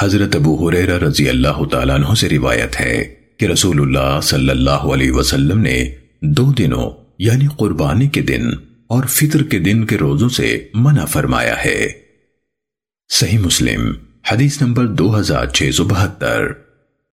حضرت ابو حریرہ رضی اللہ تعالیٰ عنہ سے روایت ہے کہ رسول اللہ صلی اللہ علیہ وسلم نے دو دنوں یعنی قربانی کے دن اور فطر کے دن کے روزوں سے منع فرمایا ہے۔ صحیح مسلم، حدیث نمبر دو ہزار چھ سو بہتر۔